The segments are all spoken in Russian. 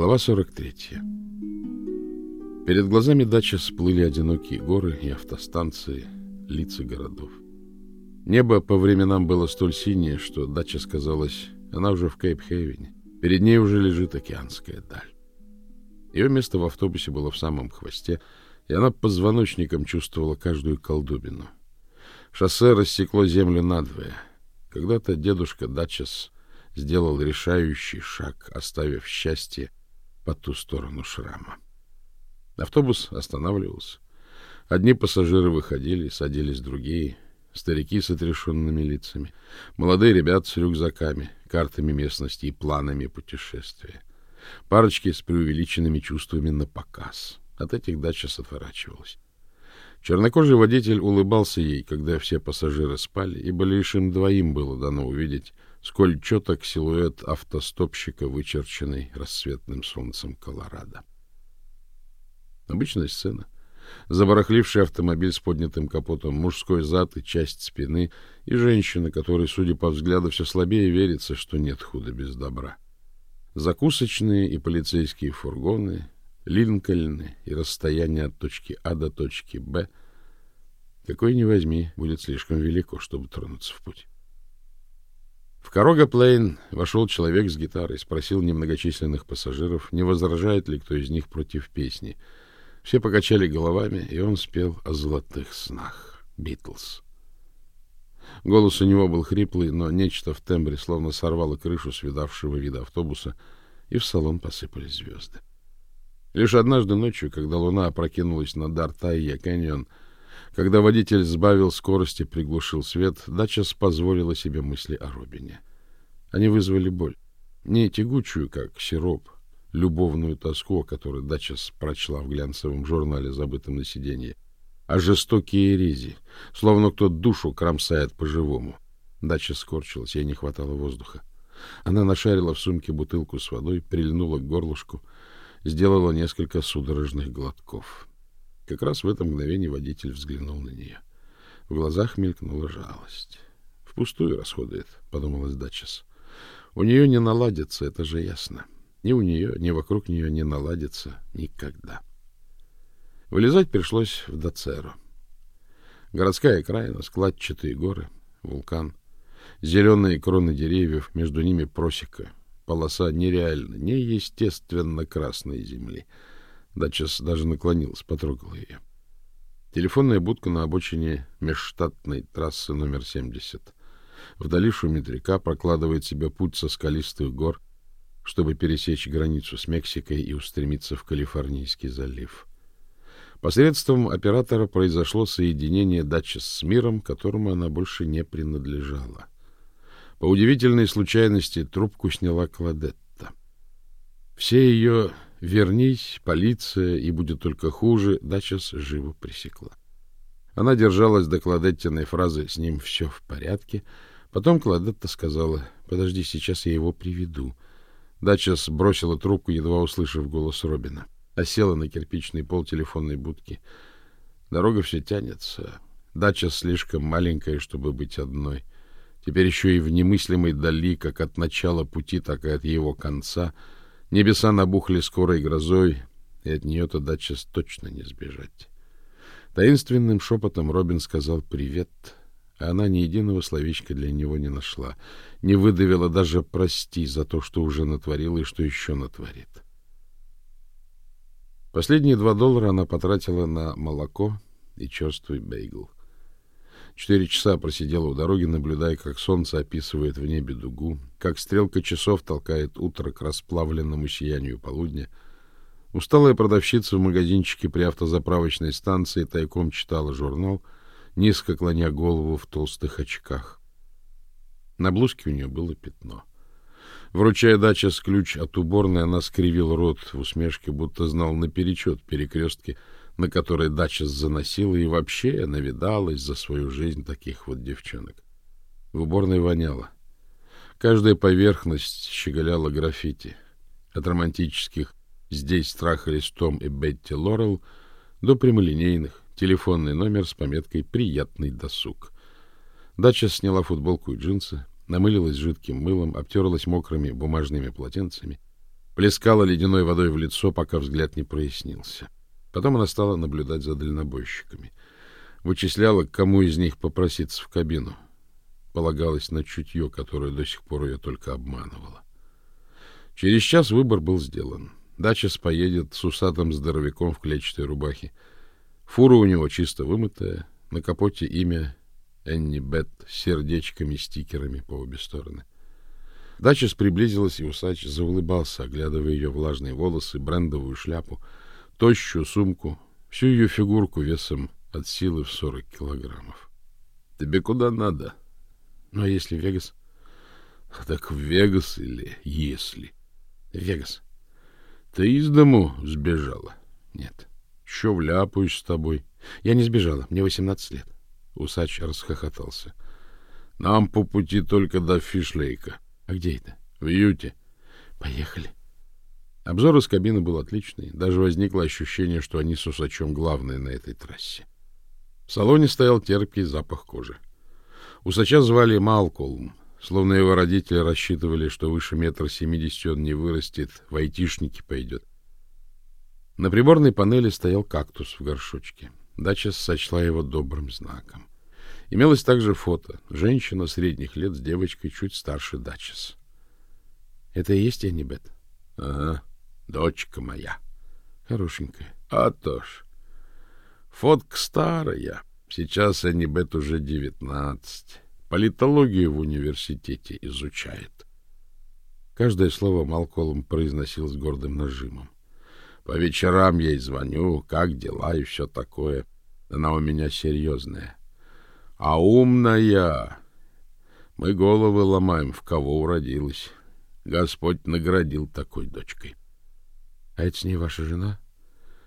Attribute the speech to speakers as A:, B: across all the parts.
A: Глава 43. Перед глазами дачи всплыли одинокие горы и автостанции, лица городов. Небо по временам было столь синее, что дача сказалась, она уже в Кейп-Хейвене. Перед ней уже лежит океанская даль. Ее место в автобусе было в самом хвосте, и она позвоночником чувствовала каждую колдобину. Шоссе рассекло землю надвое. Когда-то дедушка Дачес сделал решающий шаг, оставив счастье по ту сторону шрама. Автобус останавливался. Одни пассажиры выходили, садились другие, старики с отрешенными лицами, молодые ребята с рюкзаками, картами местности и планами путешествия. Парочки с преувеличенными чувствами на показ. От этих дача отворачивалась. Чернокожий водитель улыбался ей, когда все пассажиры спали, ибо лишь им двоим было дано увидеть, сколь четок силуэт автостопщика, вычерченный рассветным солнцем Колорадо. Обычная сцена. Забарахливший автомобиль с поднятым капотом, мужской зад и часть спины, и женщина, которой, судя по взгляду, все слабее верится, что нет худа без добра. Закусочные и полицейские фургоны, Линкольны и расстояние от точки А до точки Б, какой ни возьми, будет слишком велико, чтобы тронуться в путь. В Корога Плейн вошел человек с гитарой, спросил немногочисленных пассажиров, не возражает ли кто из них против песни. Все покачали головами, и он спел о золотых снах. Битлз. Голос у него был хриплый, но нечто в тембре словно сорвало крышу с видавшего вида автобуса, и в салон посыпались звезды. Лишь однажды ночью, когда луна опрокинулась на Дартайя каньон, когда водитель сбавил скорость и приглушил свет, Дачес позволила себе мысли о Робине. Они вызвали боль. Не тягучую, как сироп, любовную тоску, которую Дачес прочла в глянцевом журнале, забытом на сиденье, а жестокие рези, словно кто душу кромсает по-живому. Дача скорчилась, ей не хватало воздуха. Она нашарила в сумке бутылку с водой, прильнула к горлышку — сделала несколько судорожных глотков. Как раз в это мгновение водитель взглянул на нее. В глазах мелькнула жалость. Впустую расходует, подумалась Дачес. У нее не наладится, это же ясно. Ни у нее, ни вокруг нее не наладится никогда. Вылезать пришлось в Дацеру. Городская окраина, складчатые горы, вулкан, зеленые кроны деревьев, между ними просека, полоса нереально, неестественно красной земли. Датчас даже наклонился, потрогал ее. Телефонная будка на обочине межштатной трассы номер 70. Вдали шумит река, прокладывает себе путь со скалистых гор, чтобы пересечь границу с Мексикой и устремиться в Калифорнийский залив. Посредством оператора произошло соединение дачи с миром, которому она больше не принадлежала. По удивительной случайности трубку сняла Кладетта. Все ее «вернись», «полиция» и «будет только хуже» Дачес живо пресекла. Она держалась до Кладеттиной фразы «с ним все в порядке». Потом Кладетта сказала «подожди, сейчас я его приведу». Дачес бросила трубку, едва услышав голос Робина. Осела на кирпичный пол телефонной будки. Дорога все тянется. Дача слишком маленькая, чтобы быть одной. Теперь еще и в немыслимой дали, как от начала пути, так и от его конца, небеса набухли скорой грозой, и от нее-то дача точно не сбежать. Таинственным шепотом Робин сказал «привет», а она ни единого словечка для него не нашла, не выдавила даже «прости» за то, что уже натворила и что еще натворит. Последние два доллара она потратила на молоко и черствый бейгл. Четыре часа просидела у дороги, наблюдая, как солнце описывает в небе дугу, как стрелка часов толкает утро к расплавленному сиянию полудня. Усталая продавщица в магазинчике при автозаправочной станции тайком читала журнал, низко клоня голову в толстых очках. На блузке у нее было пятно. Вручая дача с ключ от уборной, она скривила рот в усмешке, будто знал наперечет перекрестки, на которой дача заносила, и вообще навидалась за свою жизнь таких вот девчонок. В уборной воняло. Каждая поверхность щеголяла граффити. От романтических «Здесь трахались Том и Бетти Лорел» до прямолинейных, телефонный номер с пометкой «Приятный досуг». Дача сняла футболку и джинсы, намылилась жидким мылом, обтерлась мокрыми бумажными полотенцами — плескала ледяной водой в лицо, пока взгляд не прояснился. Потом она стала наблюдать за дальнобойщиками. Вычисляла, кому из них попроситься в кабину. Полагалась на чутье, которое до сих пор ее только обманывало. Через час выбор был сделан. Дача поедет с усатым здоровяком в клетчатой рубахе. Фура у него чисто вымытая, на капоте имя Энни Бет с сердечками, стикерами по обе стороны. Дачес приблизилась, и усач заулыбался, оглядывая ее влажные волосы, брендовую шляпу, тощую сумку, всю ее фигурку весом от силы в сорок килограммов. — Тебе куда надо? — Ну, а если в Вегас? — Так в Вегас или если? — Вегас. — Ты из дому сбежала? — Нет. — Еще вляпаюсь с тобой. — Я не сбежала, мне восемнадцать лет. Усач расхохотался. — Нам по пути только до Фишлейка. — а где это? В Юте. Поехали. Обзор из кабины был отличный. Даже возникло ощущение, что они с усачом главные на этой трассе. В салоне стоял терпкий запах кожи. Усача звали Малколм, словно его родители рассчитывали, что выше метра семидесяти он не вырастет, в айтишники пойдет. На приборной панели стоял кактус в горшочке. Дача сочла его добрым знаком. Имелось также фото. Женщина средних лет с девочкой чуть старше Дачес. — Это и есть Эннибет? — Ага, дочка моя. — Хорошенькая. — А то ж. Фотка старая. Сейчас Эннибет уже девятнадцать. Политологию в университете изучает. Каждое слово Малколом произносил с гордым нажимом. По вечерам ей звоню, как дела и все такое. Она у меня серьезная а умная. Мы головы ломаем, в кого уродилась. Господь наградил такой дочкой. А это с ней ваша жена?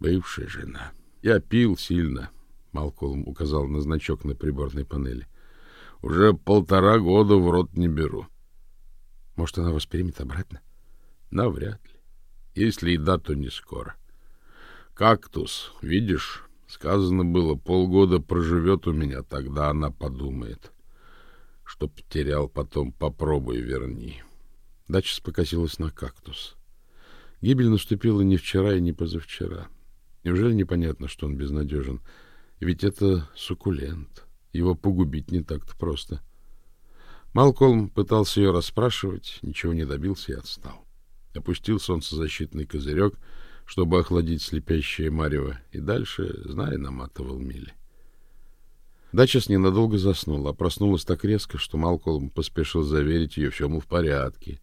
A: Бывшая жена. Я пил сильно, Малколм указал на значок на приборной панели. Уже полтора года в рот не беру. Может, она вас примет обратно? Навряд ли. Если и да, то не скоро. Кактус, видишь, Сказано было, полгода проживет у меня, тогда она подумает. Что потерял, потом попробуй верни. Дача покосилась на кактус. Гибель наступила не вчера и не позавчера. Неужели непонятно, что он безнадежен? Ведь это суккулент. Его погубить не так-то просто. Малкольм пытался ее расспрашивать, ничего не добился и отстал. Опустил солнцезащитный козырек — чтобы охладить слепящее марево, и дальше, зная, наматывал мили. Дачес ненадолго заснула, а проснулась так резко, что Малколм поспешил заверить ее, все, мол, в порядке.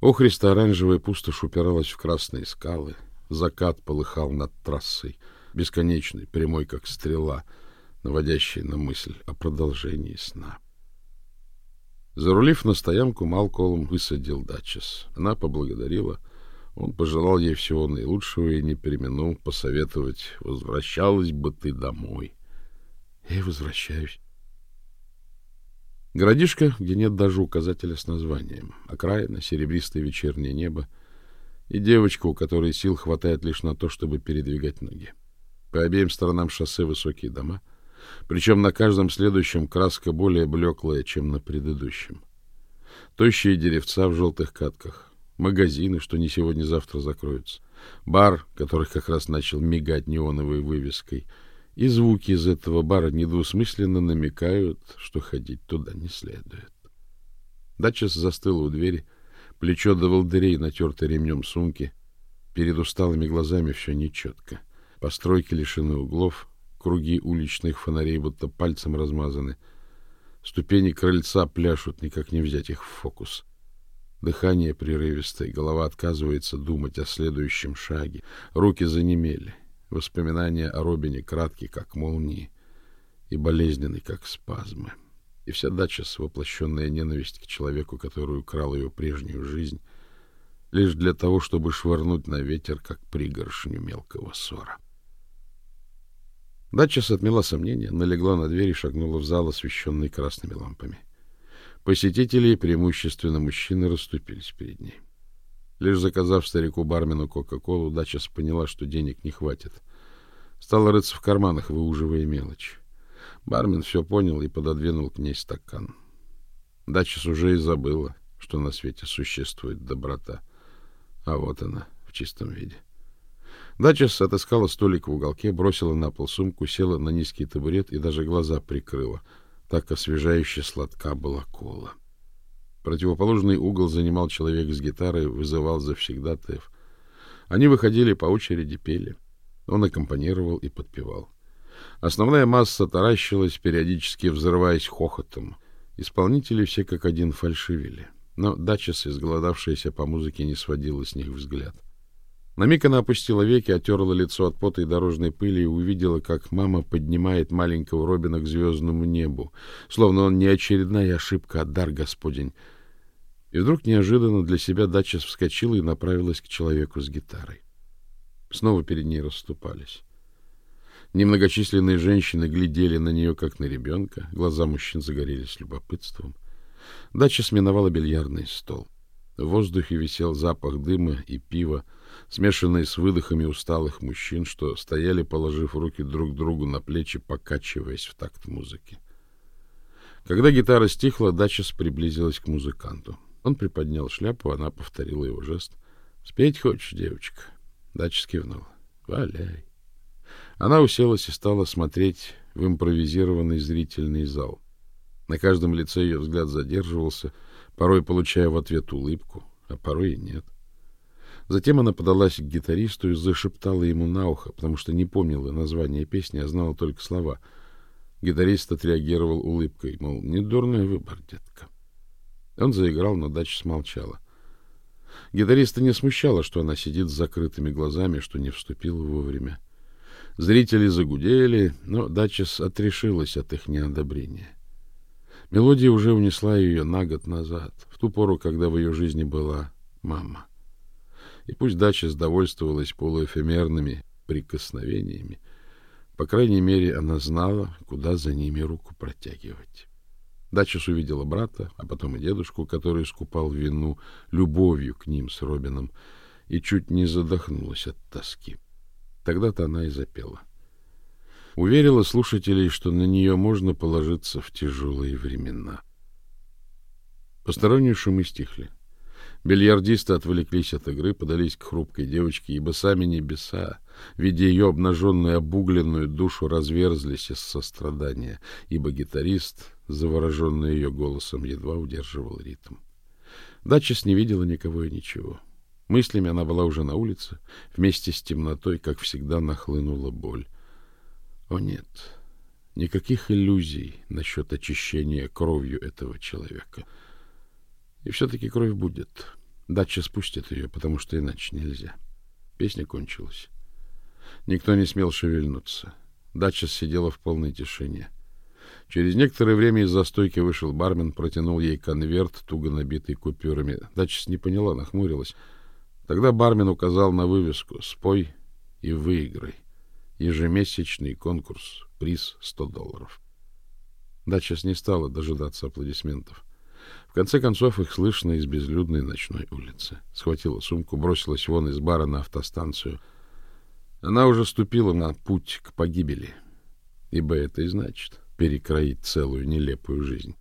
A: Охристо оранжевая пустошь упиралась в красные скалы, закат полыхал над трассой, бесконечный, прямой, как стрела, наводящий на мысль о продолжении сна. Зарулив на стоянку, Малколм высадил Дачес. Она поблагодарила — он пожелал ей всего наилучшего и не переминул посоветовать, возвращалась бы ты домой. Я возвращаюсь. Городишко, где нет даже указателя с названием, окраина, серебристое вечернее небо и девочка, у которой сил хватает лишь на то, чтобы передвигать ноги. По обеим сторонам шоссе высокие дома, причем на каждом следующем краска более блеклая, чем на предыдущем. Тощие деревца в желтых катках, магазины, что не сегодня-завтра закроются, бар, который как раз начал мигать неоновой вывеской, и звуки из этого бара недвусмысленно намекают, что ходить туда не следует. Дача застыла у двери, плечо до волдырей натерто ремнем сумки, перед усталыми глазами все нечетко. Постройки лишены углов, круги уличных фонарей будто пальцем размазаны. Ступени крыльца пляшут, никак не взять их в фокус. — Дыхание прерывистое, голова отказывается думать о следующем шаге. Руки занемели. Воспоминания о Робине краткие, как молнии, и болезненные, как спазмы. И вся дача воплощенная ненависть к человеку, который украл ее прежнюю жизнь, лишь для того, чтобы швырнуть на ветер, как пригоршню мелкого ссора. Дача отмела сомнения, налегла на дверь и шагнула в зал, освещенный красными лампами. Посетители, преимущественно мужчины, расступились перед ней. Лишь заказав старику-бармену Кока-Колу, Дачес поняла, что денег не хватит. Стала рыться в карманах, выуживая мелочь. Бармен все понял и пододвинул к ней стакан. Дачес уже и забыла, что на свете существует доброта. А вот она, в чистом виде. Дачес отыскала столик в уголке, бросила на пол сумку, села на низкий табурет и даже глаза прикрыла. Так освежающе сладка была кола. Противоположный угол занимал человек с гитарой, вызывал завсегдатаев. Они выходили по очереди, пели. Он аккомпанировал и подпевал. Основная масса таращилась, периодически взрываясь хохотом. Исполнители все как один фальшивили. Но Дачес, изголодавшаяся по музыке, не сводила с них взгляд. На миг она опустила веки, отерла лицо от пота и дорожной пыли и увидела, как мама поднимает маленького Робина к звездному небу, словно он не очередная ошибка, а дар Господень. И вдруг неожиданно для себя Дачес вскочила и направилась к человеку с гитарой. Снова перед ней расступались. Немногочисленные женщины глядели на нее, как на ребенка. Глаза мужчин загорелись любопытством. Дача сминовала бильярдный стол. В воздухе висел запах дыма и пива, смешанный с выдохами усталых мужчин, что стояли, положив руки друг другу на плечи, покачиваясь в такт музыки. Когда гитара стихла, Дачес приблизилась к музыканту. Он приподнял шляпу, она повторила его жест. «Спеть хочешь, девочка?» Дачес кивнул. «Валяй». Она уселась и стала смотреть в импровизированный зрительный зал. На каждом лице ее взгляд задерживался, порой получая в ответ улыбку, а порой и нет. Затем она подалась к гитаристу и зашептала ему на ухо, потому что не помнила название песни, а знала только слова. Гитарист отреагировал улыбкой, мол, недурный выбор, детка. Он заиграл, но дача смолчала. Гитариста не смущало, что она сидит с закрытыми глазами, что не вступила вовремя. Зрители загудели, но Дачес отрешилась от их неодобрения. Мелодия уже унесла ее на год назад, в ту пору, когда в ее жизни была мама. И пусть Дача довольствовалась полуэфемерными прикосновениями, по крайней мере, она знала, куда за ними руку протягивать. Дачес увидела брата, а потом и дедушку, который скупал вину любовью к ним с Робином, и чуть не задохнулась от тоски. Тогда-то она и запела. Уверила слушателей, что на нее можно положиться в тяжелые времена. Посторонние шумы стихли. Бильярдисты отвлеклись от игры, подались к хрупкой девочке, ибо сами небеса, видя ее обнаженную обугленную душу, разверзлись из сострадания, ибо гитарист, завороженный ее голосом, едва удерживал ритм. Дачес не видела никого и ничего. Мыслями она была уже на улице, вместе с темнотой, как всегда, нахлынула боль. О нет, никаких иллюзий насчет очищения кровью этого человека. И все-таки кровь будет. Дача спустит ее, потому что иначе нельзя. Песня кончилась. Никто не смел шевельнуться. Дача сидела в полной тишине. Через некоторое время из застойки вышел бармен, протянул ей конверт, туго набитый купюрами. Дача не поняла, нахмурилась. Тогда бармен указал на вывеску «Спой и выиграй». Ежемесячный конкурс, приз 100 долларов. Дача не стала дожидаться аплодисментов конце концов их слышно из безлюдной ночной улицы. Схватила сумку, бросилась вон из бара на автостанцию. Она уже ступила на путь к погибели, ибо это и значит перекроить целую нелепую жизнь.